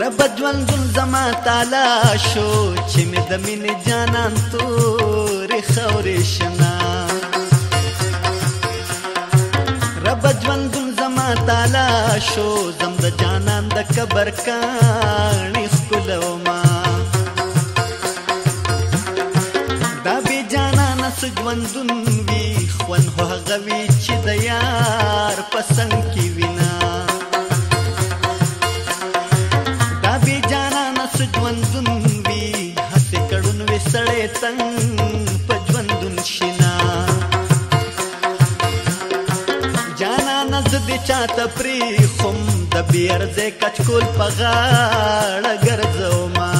رب جوان جون زما تعالی شو چې مې د مینې جانان تورې خورې شنا رب جوان جون زما تعالی شو زم د جانان د قبر کاڼي خپلو ما دا به جانان سجوندون وی خون هغه وی چې د یار پسند کې وینا ګرځې کچکول په غاړه ګرځو ما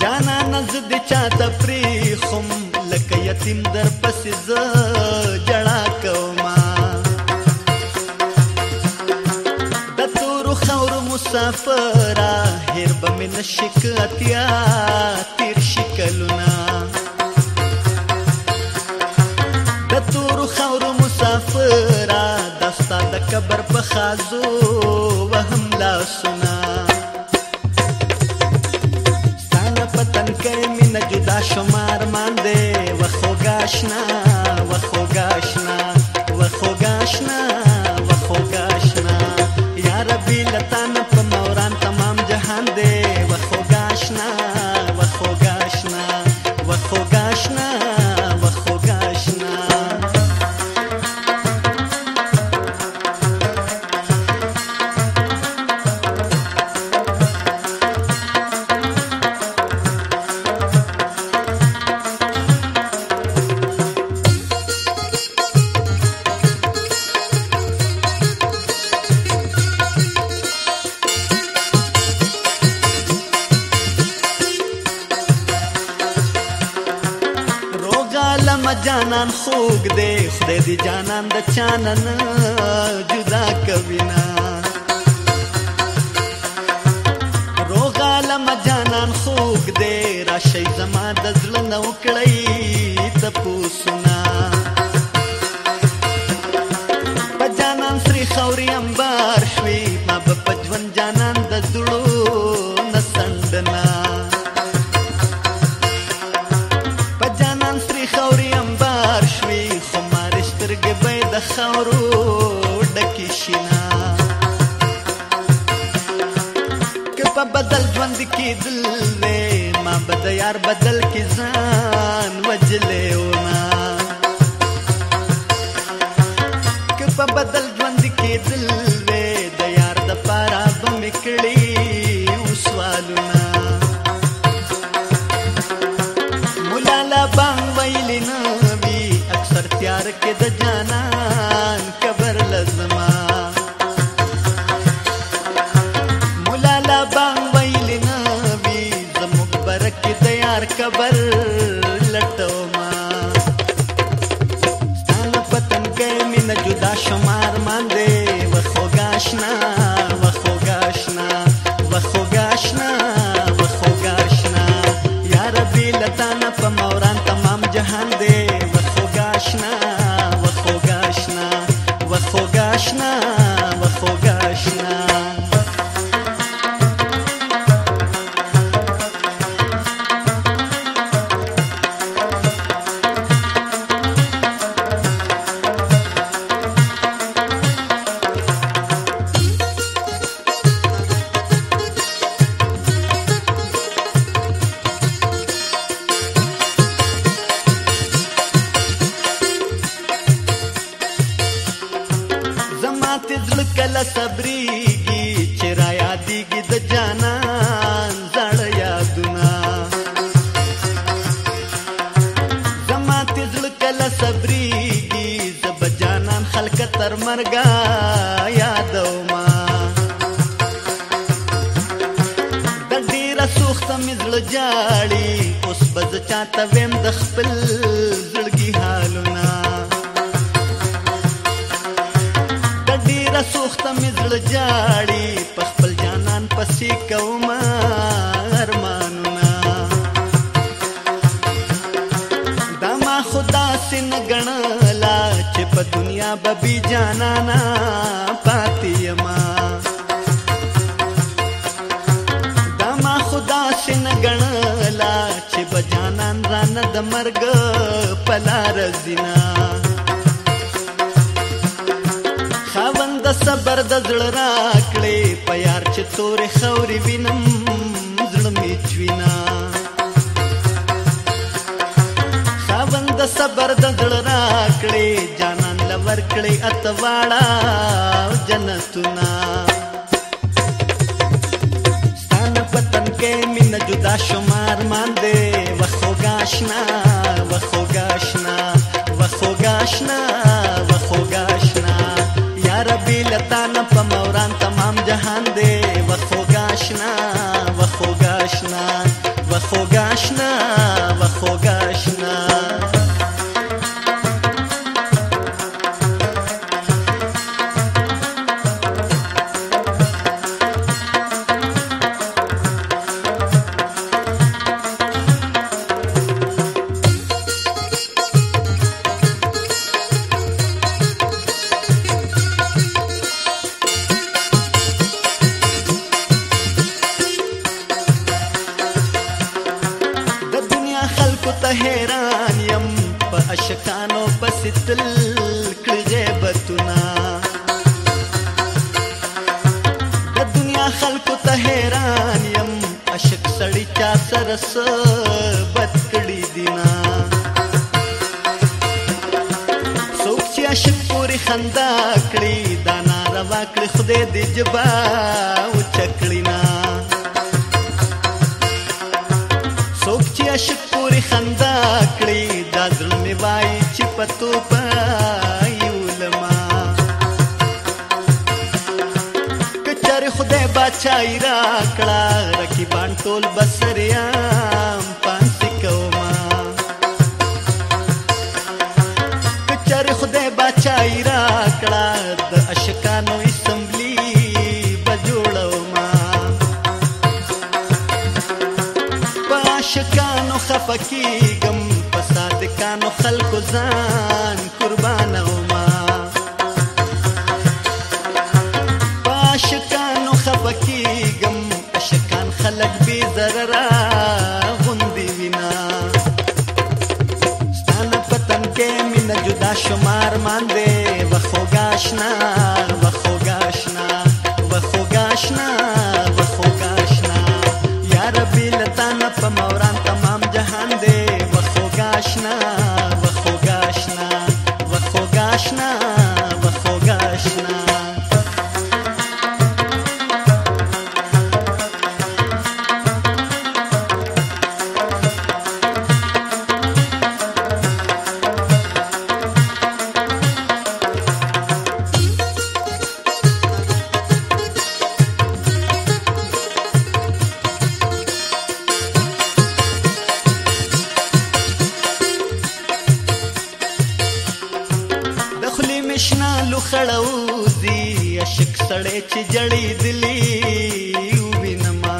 جانا نزد دې چاته پری خوم لکه یتیم در پسې زه جړا کوما د تور خور مسافر هر به من شکایت خازو وهم لاسونه ستانه په تنکۍ مینه جدا شم ارمان دی وخوږ اشنا څوک دې خدای دې جانان د چانن جدا کوینا روغ عالم جانان څوک دې راشي زما د زړه نو کړی ما بدل ژوند کې دل ما بد یار بدل کې ځان وجلې پر قبر لټو ما ستانه پتم کې مين جدا شمار مان دې وخو گاشنا وخو گاشنا وخو گاشنا وخو گاشنا یا رب لتانه په موران تمام جهان دې وخو گاشنا وخو گاشنا وخو گاشنا مات زړه کله صبرېږي چې را یادېږي د جانان زړه یادونه زمات زړه کله صبرېږي زه به جانان خلکه تر مرګه یادومه د ډېره سوخته مې زړه جاړي اوس به زه چاته ویم د خپل جانانا پاتیما دما خدا سن غنلا چې بجانان رانه د مرګ پلار زینا خوند صبر د زړه راکړې پیار چې تورې خوري وینم زړه می چوینا خوند صبر د زړه راکړې ورکړي اتواړه جنتنا ستان پتن کې مين جدا شمار مان دې وخو گاشنا وخو خو ته حیران یم عشق سړی چا سره بد کړي دینا څوک چې عشق پورې خندا کړي دا ناروا کړي خدای دې جبار بچای را کړه رقیبان ټول بسریام پانتی کوما کچر خدای بچای را کړه د عشقانو اسمبلی بجوړوما پاشکانو خفکی غم پسادکانو خلکو ځان قربانو گشنا بخو گشنا سړوزي عشق سړې چې جړې دلی وینما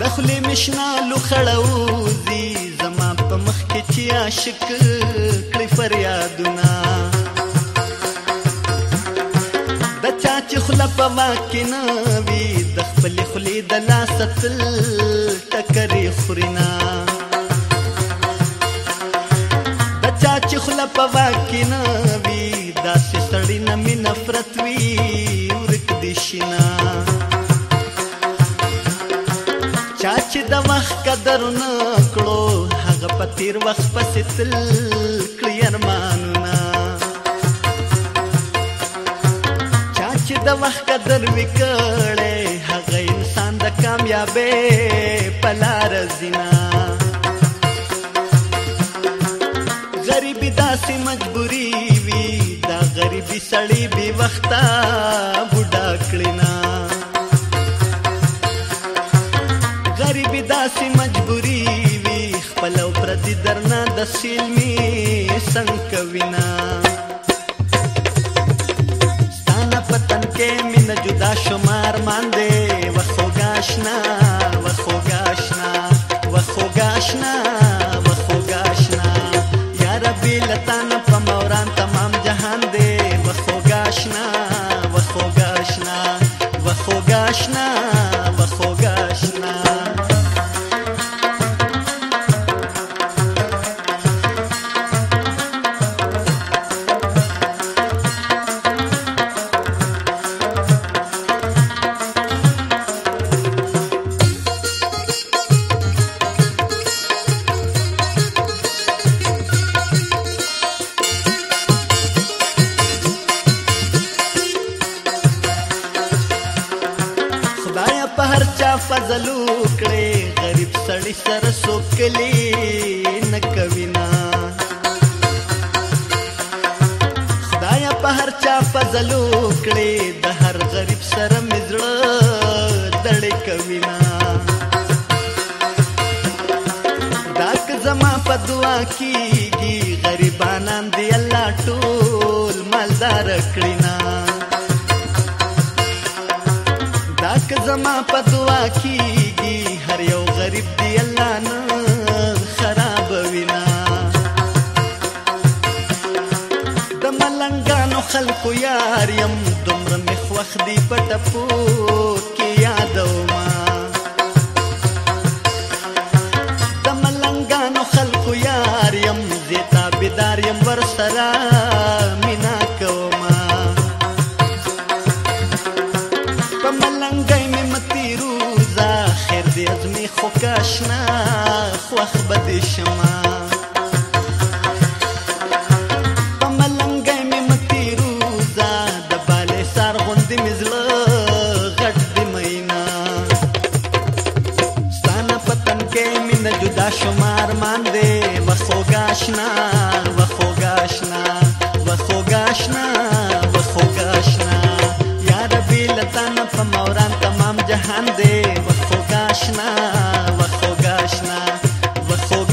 دخلې مشنا لو خړوزي زما په مخ کې چې عشق کړې فریادونه د چا چې خله په ما کې نه وي د خپل خلې د لاسه تل ټکرې خورینه جنت وی ورک دشنا چا چې د وخت قدر نه کړو هغه په تیر وخت پسې تل کړی ارمانونه چا چې د وخت قدر وکړې هغه انسان د کامیابې په لار زینا غریبي داسې مجبوري بي سړي بي وختا بډا کړینا غریب داسې مجبوري وي خپل او پردي درنا د سیل می څنګه وینا ستانه پتن کې مين جدا شمار ماندې هر چا فضلو کړې د هر غریب سره مزړه دړې کوي ما داک زما په دعا کیږي غریبانان دی الله ټول مالدار کړی نا داک زما په دعا کیږي هر یو غریب دی الله نه خراب وینا د ملنګ یو خلکو یار یم دومره مې خوښ دی په ټپو کې یادوما د ملنګانو خلکو یار یم زه تابېدار یم ورسره مینا کوما په ملنګۍ مې متیروزه خیر دې از مې خو کاشنا خوښ به دې شمه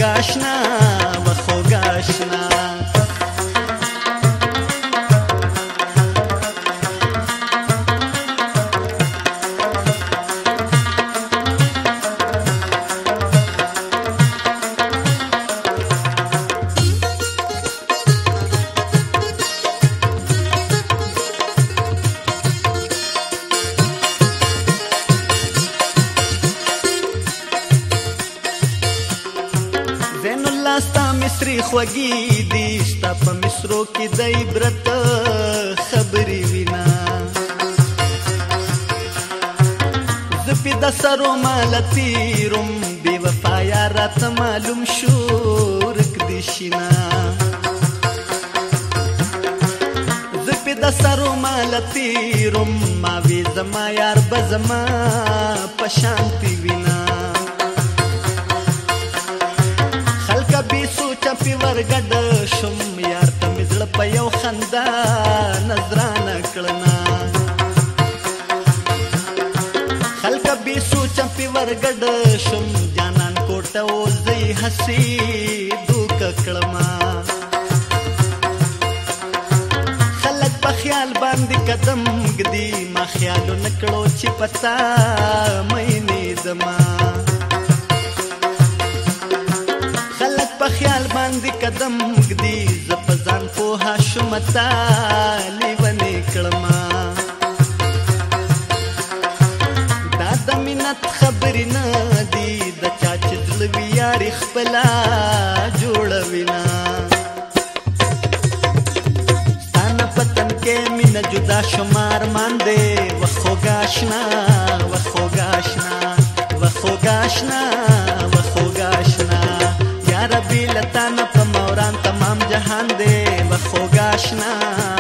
خوږاشنا و خوږاشنا لاستا مصری خوږی دي ستا په مصرو کې د عبرت خبرې وینا زه په د سرو مال تیروم بې وفا یاره ته معلوم شو رک دې شینا زه په د سرو مال تیروم ما وې زما یار به زما په شانتي دا نظرانه کړنا خلک به سوچ په ورګډ شم جانان کوټه او زی حسي دوک کړما خلک په خیال باندې قدم ګدي ما خیال نکړو چې پتا مې نه زما خلک په خیال باندې قدم ګدي ماشوم تالی ونی کړما دا د مینت خبر نه دی د چا چې دل ویاري خپل جوړوینا ستانه پتن کې مینه جدا شمار ماندې وخوګاشنا وخوګاشنا وخوګاشنا وخوګاشنا یا ربي لتانه په موران تمام جهان دې وخوګاشنا আসনা